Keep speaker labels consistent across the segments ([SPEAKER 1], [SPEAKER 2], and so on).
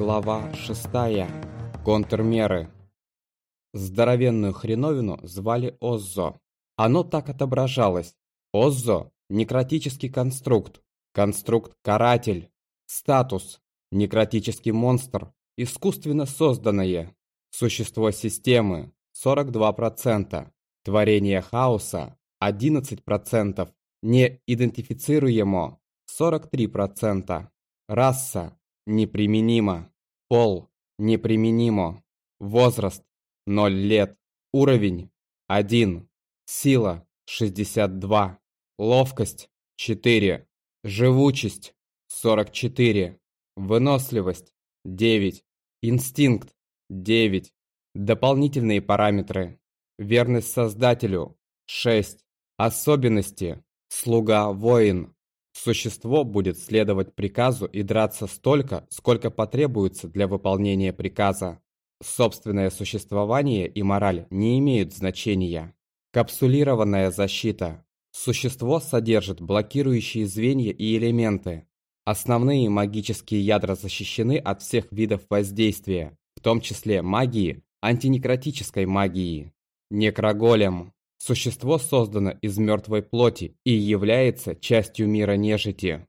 [SPEAKER 1] Глава 6. Контрмеры. Здоровенную хреновину звали Оззо. Оно так отображалось. Оззо – некротический конструкт. Конструкт-каратель. Статус – некротический монстр. Искусственно созданное. Существо системы – 42%. Творение хаоса – 11%. Неидентифицируемо – 43%. Раса неприменимо. Пол неприменимо. Возраст 0 лет. Уровень 1. Сила 62. Ловкость 4. Живучесть 44. Выносливость 9. Инстинкт 9. Дополнительные параметры. Верность Создателю 6. Особенности. Слуга-воин Существо будет следовать приказу и драться столько, сколько потребуется для выполнения приказа. Собственное существование и мораль не имеют значения. Капсулированная защита. Существо содержит блокирующие звенья и элементы. Основные магические ядра защищены от всех видов воздействия, в том числе магии, антинекротической магии. Некроголем. Существо создано из мертвой плоти и является частью мира нежити.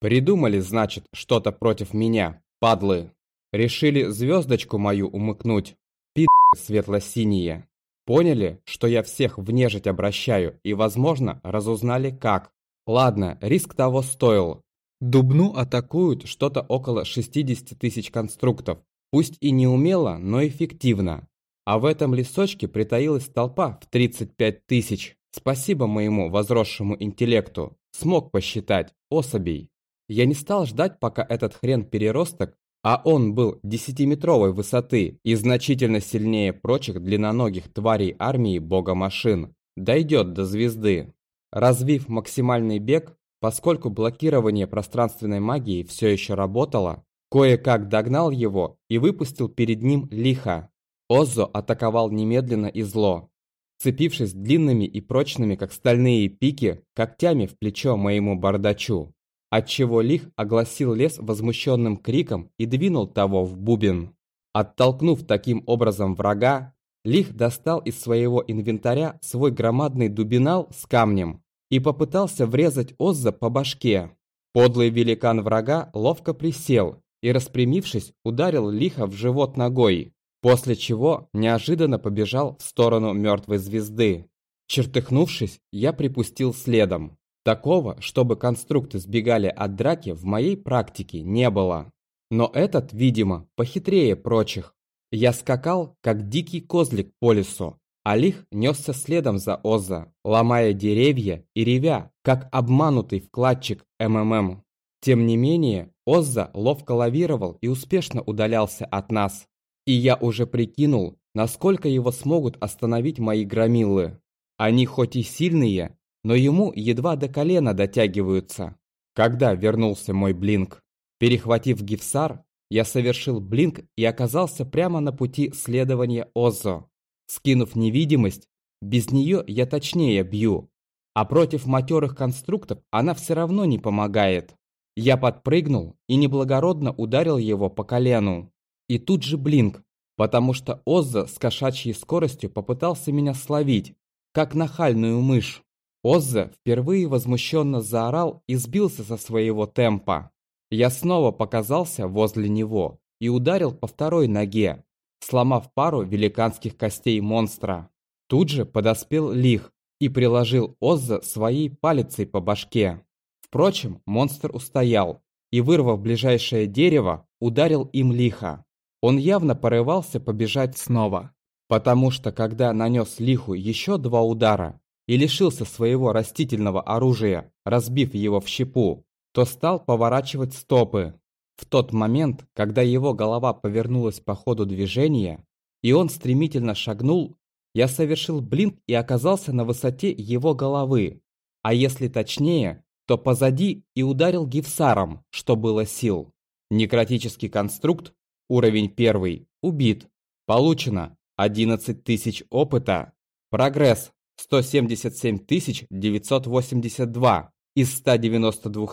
[SPEAKER 1] Придумали, значит, что-то против меня, падлы. Решили звездочку мою умыкнуть, пи*** светло-синие. Поняли, что я всех в нежить обращаю и, возможно, разузнали как. Ладно, риск того стоил. Дубну атакуют что-то около 60 тысяч конструктов. Пусть и не умело, но эффективно. А в этом лесочке притаилась толпа в 35 тысяч. Спасибо моему возросшему интеллекту. Смог посчитать особей. Я не стал ждать, пока этот хрен-переросток, а он был десятиметровой высоты и значительно сильнее прочих длинноногих тварей армии бога машин, дойдет до звезды. Развив максимальный бег, поскольку блокирование пространственной магии все еще работало, кое-как догнал его и выпустил перед ним лихо. Оззо атаковал немедленно и зло, цепившись длинными и прочными, как стальные пики, когтями в плечо моему бардачу, отчего Лих огласил лес возмущенным криком и двинул того в бубен. Оттолкнув таким образом врага, Лих достал из своего инвентаря свой громадный дубинал с камнем и попытался врезать Озза по башке. Подлый великан врага ловко присел и, распрямившись, ударил Лиха в живот ногой. После чего неожиданно побежал в сторону мертвой звезды. Чертыхнувшись, я припустил следом. Такого, чтобы конструкты сбегали от драки, в моей практике не было. Но этот, видимо, похитрее прочих. Я скакал, как дикий козлик по лесу, а Лих несся следом за Оза, ломая деревья и ревя, как обманутый вкладчик МММ. Тем не менее, Озза ловко лавировал и успешно удалялся от нас. И я уже прикинул, насколько его смогут остановить мои громилы. Они хоть и сильные, но ему едва до колена дотягиваются. Когда вернулся мой блинк? Перехватив гифсар, я совершил блинк и оказался прямо на пути следования Озо. Скинув невидимость, без нее я точнее бью. А против матерых конструктов она все равно не помогает. Я подпрыгнул и неблагородно ударил его по колену. И тут же блинк, потому что Озза с кошачьей скоростью попытался меня словить, как нахальную мышь. Озза впервые возмущенно заорал и сбился со своего темпа. Я снова показался возле него и ударил по второй ноге, сломав пару великанских костей монстра. Тут же подоспел Лих и приложил Озза своей палицей по башке. Впрочем, монстр устоял и, вырвав ближайшее дерево, ударил им лихо. Он явно порывался побежать снова, потому что когда нанес лиху еще два удара и лишился своего растительного оружия, разбив его в щепу, то стал поворачивать стопы. В тот момент, когда его голова повернулась по ходу движения, и он стремительно шагнул, я совершил блинк и оказался на высоте его головы, а если точнее, то позади и ударил гифсаром, что было сил. Некротический конструкт Уровень первый. Убит. Получено 11 тысяч опыта. Прогресс 177 982 из 192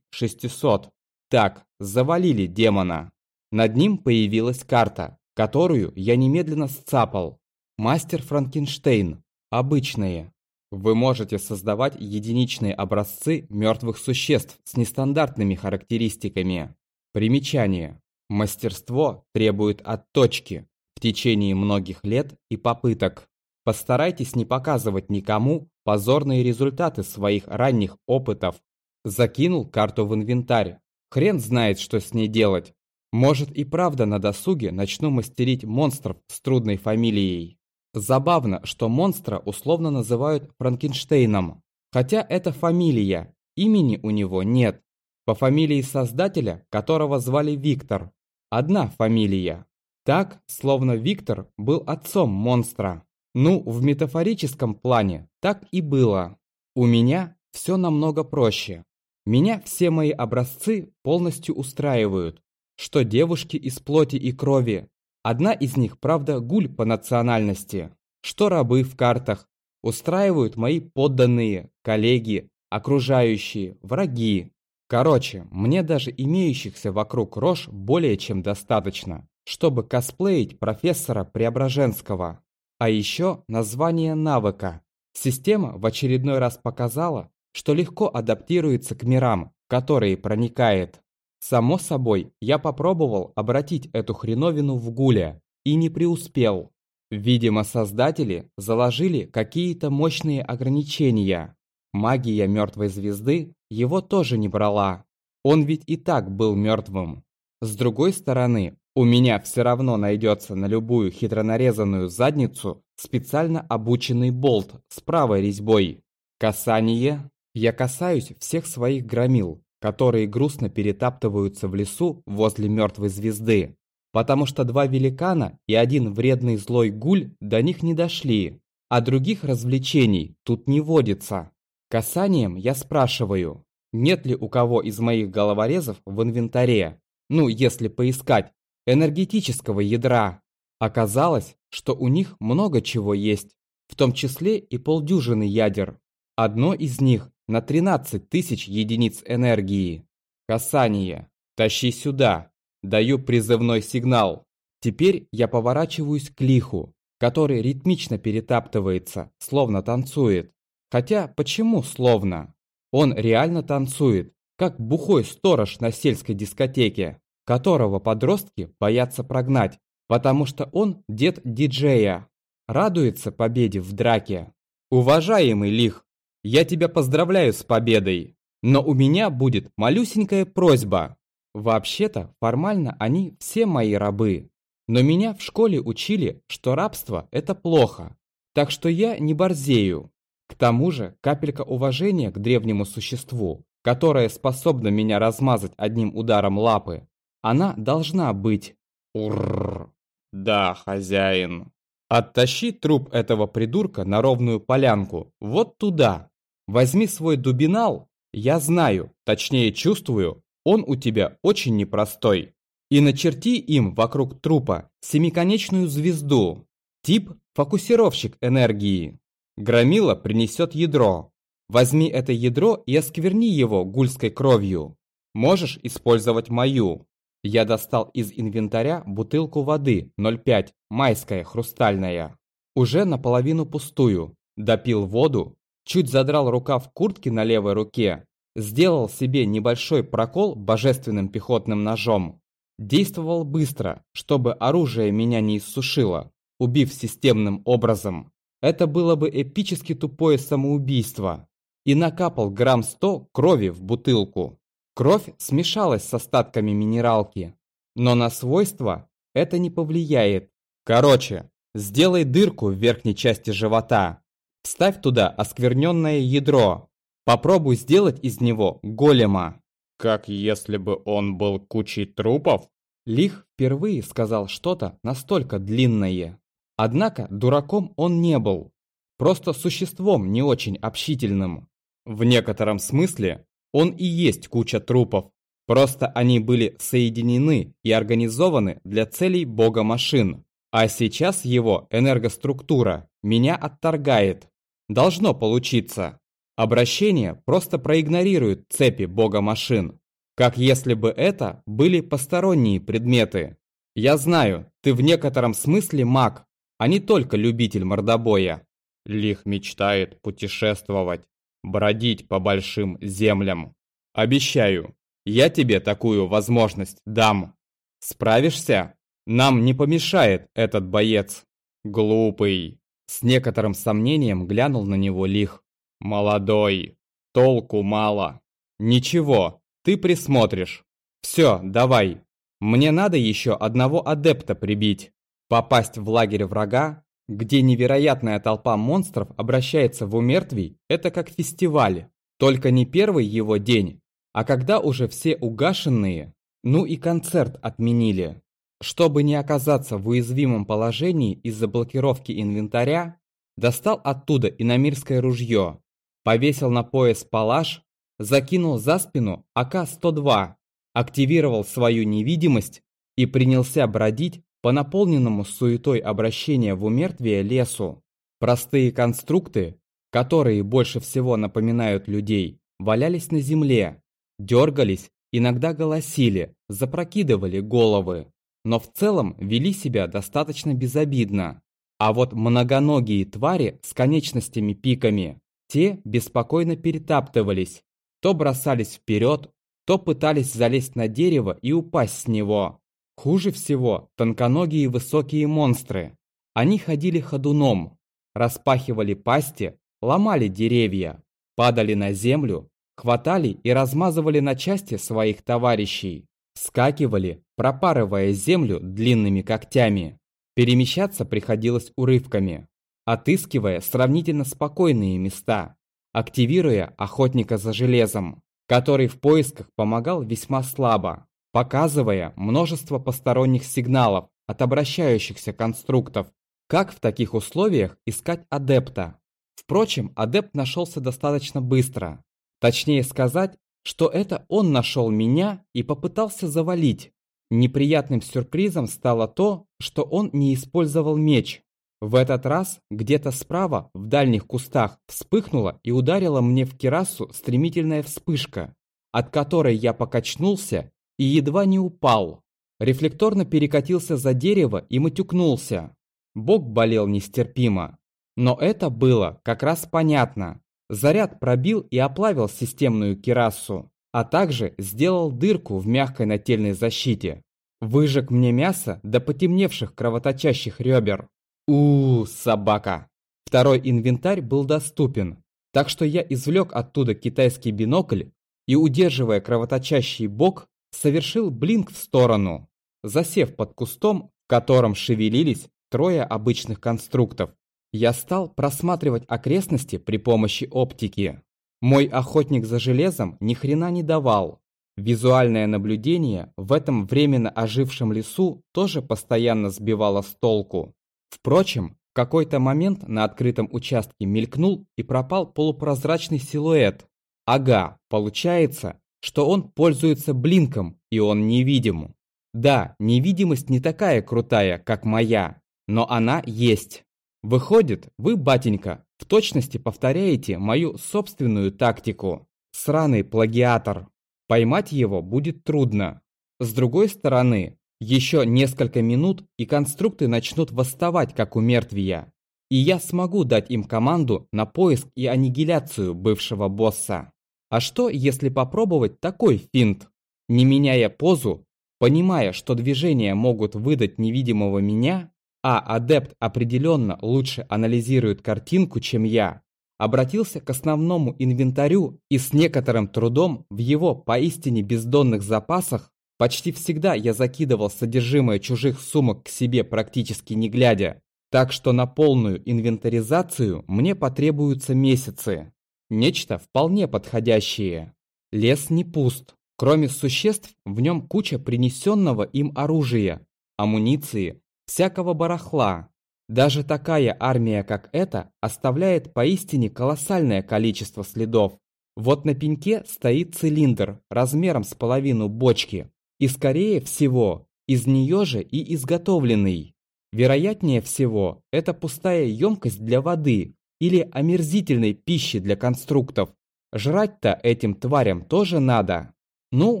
[SPEAKER 1] 600. Так, завалили демона. Над ним появилась карта, которую я немедленно сцапал. Мастер Франкенштейн. Обычные. Вы можете создавать единичные образцы мертвых существ с нестандартными характеристиками. Примечание. Мастерство требует отточки в течение многих лет и попыток. Постарайтесь не показывать никому позорные результаты своих ранних опытов. Закинул карту в инвентарь. Хрен знает, что с ней делать. Может и правда на досуге начну мастерить монстров с трудной фамилией. Забавно, что монстра условно называют Франкенштейном. Хотя это фамилия, имени у него нет. По фамилии создателя, которого звали Виктор. Одна фамилия. Так, словно Виктор был отцом монстра. Ну, в метафорическом плане так и было. У меня все намного проще. Меня все мои образцы полностью устраивают. Что девушки из плоти и крови. Одна из них, правда, гуль по национальности. Что рабы в картах. Устраивают мои подданные, коллеги, окружающие, враги. Короче, мне даже имеющихся вокруг рож более чем достаточно, чтобы косплеить профессора Преображенского. А еще название навыка. Система в очередной раз показала, что легко адаптируется к мирам, которые проникает. Само собой, я попробовал обратить эту хреновину в гуля и не преуспел. Видимо, создатели заложили какие-то мощные ограничения. Магия мертвой звезды его тоже не брала. Он ведь и так был мертвым. С другой стороны, у меня все равно найдется на любую хитронарезанную задницу специально обученный болт с правой резьбой. Касание. Я касаюсь всех своих громил, которые грустно перетаптываются в лесу возле мертвой звезды, потому что два великана и один вредный злой гуль до них не дошли, а других развлечений тут не водится. Касанием я спрашиваю, нет ли у кого из моих головорезов в инвентаре, ну, если поискать, энергетического ядра. Оказалось, что у них много чего есть, в том числе и полдюжины ядер. Одно из них на 13 тысяч единиц энергии. Касание. Тащи сюда. Даю призывной сигнал. Теперь я поворачиваюсь к лиху, который ритмично перетаптывается, словно танцует. Хотя почему словно? Он реально танцует, как бухой сторож на сельской дискотеке, которого подростки боятся прогнать, потому что он дед диджея. Радуется победе в драке. Уважаемый лих, я тебя поздравляю с победой, но у меня будет малюсенькая просьба. Вообще-то, формально они все мои рабы. Но меня в школе учили, что рабство – это плохо. Так что я не борзею. К тому же капелька уважения к древнему существу, которое способно меня размазать одним ударом лапы, она должна быть. Урррр. Да, хозяин. Оттащи труп этого придурка на ровную полянку, вот туда. Возьми свой дубинал, я знаю, точнее чувствую, он у тебя очень непростой. И начерти им вокруг трупа семиконечную звезду. Тип – фокусировщик энергии. Громила принесет ядро. Возьми это ядро и оскверни его гульской кровью. Можешь использовать мою. Я достал из инвентаря бутылку воды 0,5, майская, хрустальная. Уже наполовину пустую. Допил воду, чуть задрал рукав куртки на левой руке, сделал себе небольшой прокол божественным пехотным ножом. Действовал быстро, чтобы оружие меня не иссушило, убив системным образом. Это было бы эпически тупое самоубийство. И накапал грамм сто крови в бутылку. Кровь смешалась с остатками минералки. Но на свойства это не повлияет. Короче, сделай дырку в верхней части живота. Вставь туда оскверненное ядро. Попробуй сделать из него голема. Как если бы он был кучей трупов? Лих впервые сказал что-то настолько длинное. Однако дураком он не был, просто существом не очень общительным. В некотором смысле он и есть куча трупов, просто они были соединены и организованы для целей бога машин. А сейчас его энергоструктура меня отторгает. Должно получиться. Обращение просто проигнорирует цепи бога машин. Как если бы это были посторонние предметы. Я знаю, ты в некотором смысле маг, а не только любитель мордобоя. Лих мечтает путешествовать, бродить по большим землям. Обещаю, я тебе такую возможность дам. Справишься? Нам не помешает этот боец. Глупый. С некоторым сомнением глянул на него Лих. Молодой. Толку мало. Ничего, ты присмотришь. Все, давай. Мне надо еще одного адепта прибить. Попасть в лагерь врага, где невероятная толпа монстров обращается в умертвий, это как фестиваль. Только не первый его день, а когда уже все угашенные, ну и концерт отменили. Чтобы не оказаться в уязвимом положении из-за блокировки инвентаря, достал оттуда иномирское ружье, повесил на пояс палаш, закинул за спину АК-102, активировал свою невидимость и принялся бродить по наполненному суетой обращения в умертвие лесу. Простые конструкты, которые больше всего напоминают людей, валялись на земле, дергались, иногда голосили, запрокидывали головы, но в целом вели себя достаточно безобидно. А вот многоногие твари с конечностями-пиками, те беспокойно перетаптывались, то бросались вперед, то пытались залезть на дерево и упасть с него. Хуже всего тонконогие высокие монстры. Они ходили ходуном, распахивали пасти, ломали деревья, падали на землю хватали и размазывали на части своих товарищей, скакивали, пропарывая землю длинными когтями. Перемещаться приходилось урывками, отыскивая сравнительно спокойные места, активируя охотника за железом, который в поисках помогал весьма слабо, показывая множество посторонних сигналов от обращающихся конструктов. Как в таких условиях искать адепта? Впрочем, адепт нашелся достаточно быстро. Точнее сказать, что это он нашел меня и попытался завалить. Неприятным сюрпризом стало то, что он не использовал меч. В этот раз где-то справа, в дальних кустах, вспыхнула и ударила мне в кирасу стремительная вспышка, от которой я покачнулся и едва не упал. Рефлекторно перекатился за дерево и матюкнулся. Бок болел нестерпимо. Но это было как раз понятно. Заряд пробил и оплавил системную кирасу, а также сделал дырку в мягкой нательной защите. Выжег мне мясо до потемневших кровоточащих ребер. у, -у собака! Второй инвентарь был доступен, так что я извлек оттуда китайский бинокль и, удерживая кровоточащий бок, совершил блинк в сторону, засев под кустом, в котором шевелились трое обычных конструктов. Я стал просматривать окрестности при помощи оптики. Мой охотник за железом ни хрена не давал. Визуальное наблюдение в этом временно ожившем лесу тоже постоянно сбивало с толку. Впрочем, в какой-то момент на открытом участке мелькнул и пропал полупрозрачный силуэт. Ага, получается, что он пользуется блинком, и он невидим. Да, невидимость не такая крутая, как моя, но она есть. Выходит, вы, батенька, в точности повторяете мою собственную тактику. Сраный плагиатор. Поймать его будет трудно. С другой стороны, еще несколько минут и конструкты начнут восставать, как у мертвия. И я смогу дать им команду на поиск и аннигиляцию бывшего босса. А что, если попробовать такой финт? Не меняя позу, понимая, что движения могут выдать невидимого меня, а адепт определенно лучше анализирует картинку, чем я, обратился к основному инвентарю и с некоторым трудом в его поистине бездонных запасах почти всегда я закидывал содержимое чужих сумок к себе практически не глядя, так что на полную инвентаризацию мне потребуются месяцы. Нечто вполне подходящее. Лес не пуст. Кроме существ, в нем куча принесенного им оружия, амуниции, всякого барахла. Даже такая армия, как эта, оставляет поистине колоссальное количество следов. Вот на пеньке стоит цилиндр размером с половину бочки, и скорее всего, из нее же и изготовленный. Вероятнее всего, это пустая емкость для воды или омерзительной пищи для конструктов. Жрать-то этим тварям тоже надо. Ну,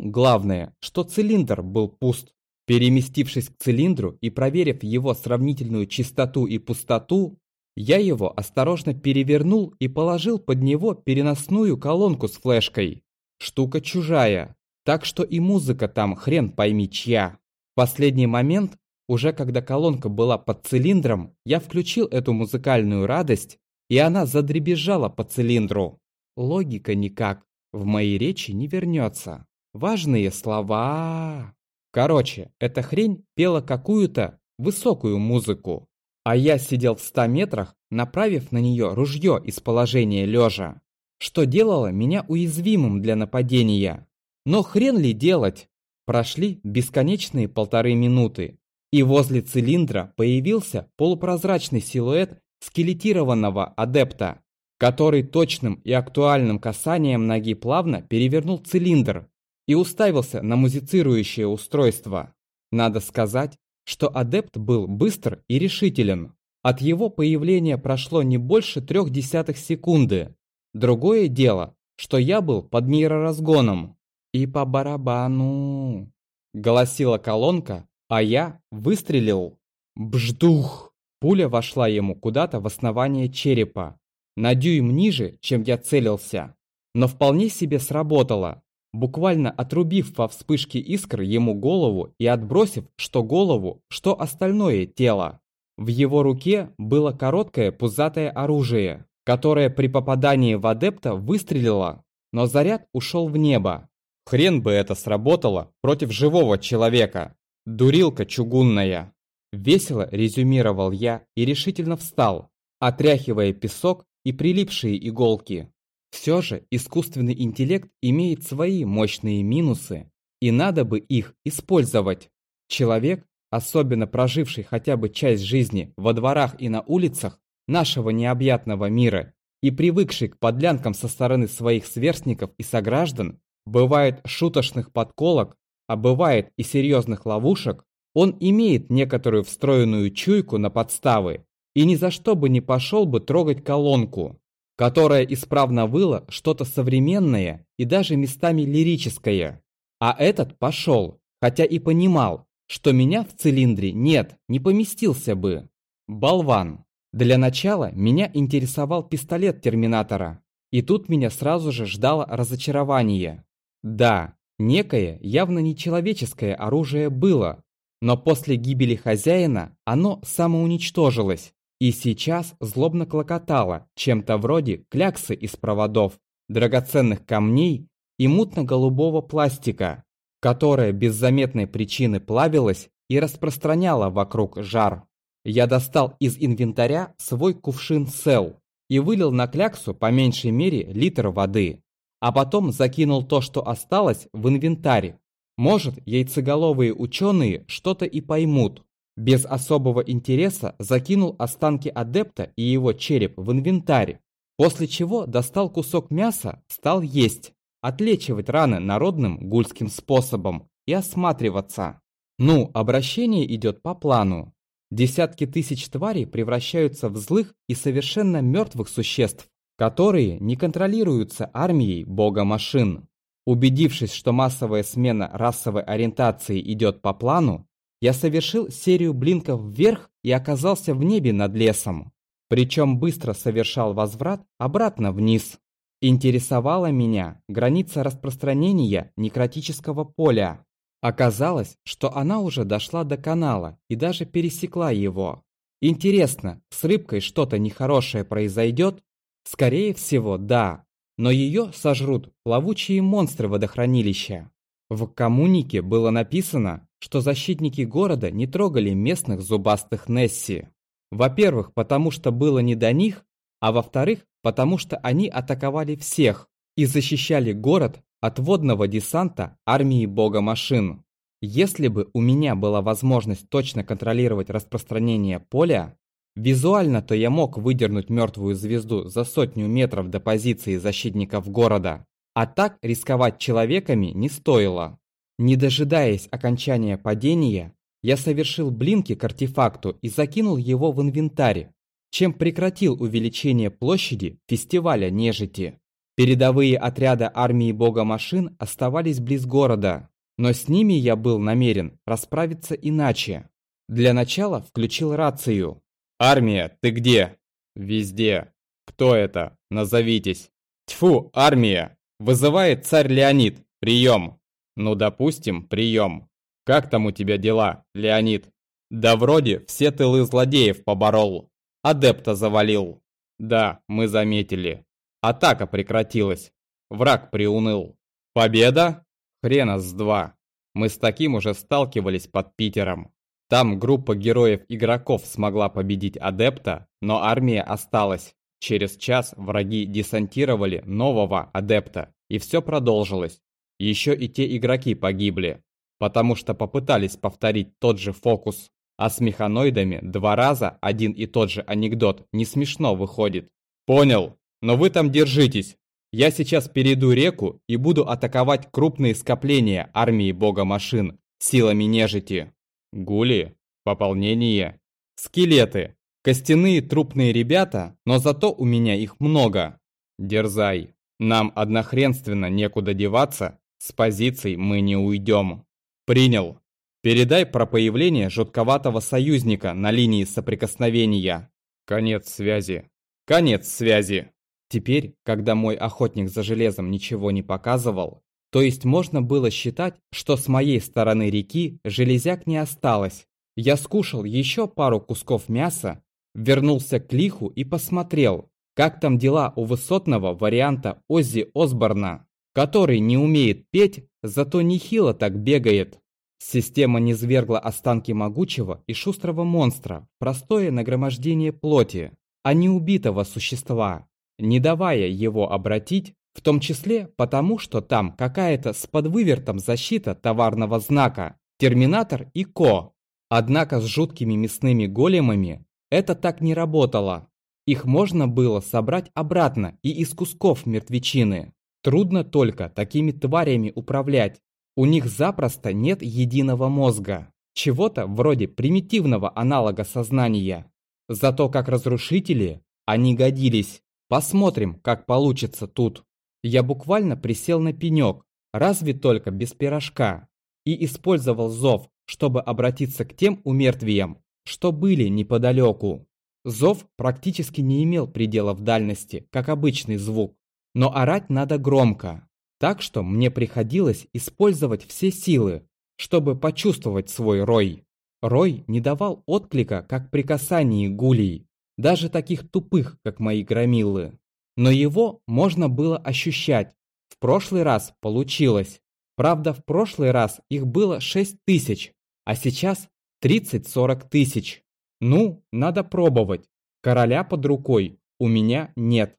[SPEAKER 1] главное, что цилиндр был пуст. Переместившись к цилиндру и проверив его сравнительную чистоту и пустоту, я его осторожно перевернул и положил под него переносную колонку с флешкой. Штука чужая, так что и музыка там хрен пойми чья. Последний момент, уже когда колонка была под цилиндром, я включил эту музыкальную радость, и она задребезжала по цилиндру. Логика никак в моей речи не вернется. Важные слова. Короче, эта хрень пела какую-то высокую музыку. А я сидел в ста метрах, направив на нее ружье из положения лежа, что делало меня уязвимым для нападения. Но хрен ли делать? Прошли бесконечные полторы минуты, и возле цилиндра появился полупрозрачный силуэт скелетированного адепта, который точным и актуальным касанием ноги плавно перевернул цилиндр и уставился на музицирующее устройство. Надо сказать, что адепт был быстр и решителен. От его появления прошло не больше трех десятых секунды. Другое дело, что я был под нейроразгоном. И по барабану. Голосила колонка, а я выстрелил. Бждух! Пуля вошла ему куда-то в основание черепа. На дюйм ниже, чем я целился. Но вполне себе сработало буквально отрубив во вспышке искр ему голову и отбросив что голову, что остальное тело. В его руке было короткое пузатое оружие, которое при попадании в адепта выстрелило, но заряд ушел в небо. Хрен бы это сработало против живого человека. Дурилка чугунная. Весело резюмировал я и решительно встал, отряхивая песок и прилипшие иголки. Все же искусственный интеллект имеет свои мощные минусы, и надо бы их использовать. Человек, особенно проживший хотя бы часть жизни во дворах и на улицах нашего необъятного мира и привыкший к подлянкам со стороны своих сверстников и сограждан, бывает шуточных подколок, а бывает и серьезных ловушек, он имеет некоторую встроенную чуйку на подставы и ни за что бы не пошел бы трогать колонку, которая исправно выла что-то современное и даже местами лирическое. А этот пошел, хотя и понимал, что меня в цилиндре нет, не поместился бы. Болван. Для начала меня интересовал пистолет Терминатора. И тут меня сразу же ждало разочарование. Да, некое явно нечеловеческое оружие было, но после гибели хозяина оно самоуничтожилось, и сейчас злобно клокотала, чем-то вроде кляксы из проводов, драгоценных камней и мутно-голубого пластика, которая без заметной причины плавилась и распространяла вокруг жар. Я достал из инвентаря свой кувшин сел и вылил на кляксу по меньшей мере литр воды, а потом закинул то, что осталось, в инвентарь. Может, яйцеголовые ученые что-то и поймут, без особого интереса закинул останки адепта и его череп в инвентарь, после чего достал кусок мяса, стал есть, отлечивать раны народным гульским способом и осматриваться. Ну, обращение идет по плану. Десятки тысяч тварей превращаются в злых и совершенно мертвых существ, которые не контролируются армией бога машин. Убедившись, что массовая смена расовой ориентации идет по плану, я совершил серию блинков вверх и оказался в небе над лесом. Причем быстро совершал возврат обратно вниз. Интересовала меня граница распространения некротического поля. Оказалось, что она уже дошла до канала и даже пересекла его. Интересно, с рыбкой что-то нехорошее произойдет? Скорее всего, да. Но ее сожрут плавучие монстры водохранилища. В коммунике было написано, что защитники города не трогали местных зубастых Несси. Во-первых, потому что было не до них, а во-вторых, потому что они атаковали всех и защищали город от водного десанта армии бога машин. Если бы у меня была возможность точно контролировать распространение поля, визуально-то я мог выдернуть мертвую звезду за сотню метров до позиции защитников города, а так рисковать человеками не стоило. Не дожидаясь окончания падения, я совершил блинки к артефакту и закинул его в инвентарь, чем прекратил увеличение площади фестиваля нежити. Передовые отряды армии бога машин оставались близ города, но с ними я был намерен расправиться иначе. Для начала включил рацию. «Армия, ты где?» «Везде. Кто это? Назовитесь». «Тьфу, армия! Вызывает царь Леонид. Прием!» «Ну, допустим, прием. Как там у тебя дела, Леонид?» «Да вроде все тылы злодеев поборол. Адепта завалил». «Да, мы заметили. Атака прекратилась. Враг приуныл. Победа? Хрена с два. Мы с таким уже сталкивались под Питером. Там группа героев-игроков смогла победить адепта, но армия осталась. Через час враги десантировали нового адепта, и все продолжилось. Еще и те игроки погибли, потому что попытались повторить тот же фокус. А с механоидами два раза один и тот же анекдот не смешно выходит. Понял, но вы там держитесь. Я сейчас перейду реку и буду атаковать крупные скопления армии бога машин силами нежити. Гули, пополнение, скелеты, костяные трупные ребята, но зато у меня их много. Дерзай. Нам однохренственно некуда деваться, с позиций мы не уйдем. Принял. Передай про появление жутковатого союзника на линии соприкосновения. Конец связи. Конец связи. Теперь, когда мой охотник за железом ничего не показывал, то есть можно было считать, что с моей стороны реки железяк не осталось. Я скушал еще пару кусков мяса, вернулся к лиху и посмотрел, как там дела у высотного варианта Оззи Осборна, который не умеет петь, зато нехило так бегает. Система низвергла останки могучего и шустрого монстра, простое нагромождение плоти, а не убитого существа не давая его обратить, в том числе потому, что там какая-то с подвывертом защита товарного знака «Терминатор» и «Ко». Однако с жуткими мясными големами это так не работало. Их можно было собрать обратно и из кусков мертвечины. Трудно только такими тварями управлять. У них запросто нет единого мозга. Чего-то вроде примитивного аналога сознания. Зато как разрушители они годились. Посмотрим, как получится тут. Я буквально присел на пенек, разве только без пирожка, и использовал зов, чтобы обратиться к тем умертвиям, что были неподалеку. Зов практически не имел пределов дальности, как обычный звук, но орать надо громко, так что мне приходилось использовать все силы, чтобы почувствовать свой рой. Рой не давал отклика, как при касании гулей, даже таких тупых, как мои громилы. Но его можно было ощущать. В прошлый раз получилось. Правда, в прошлый раз их было 6 тысяч, а сейчас 30-40 тысяч. Ну, надо пробовать. Короля под рукой у меня нет.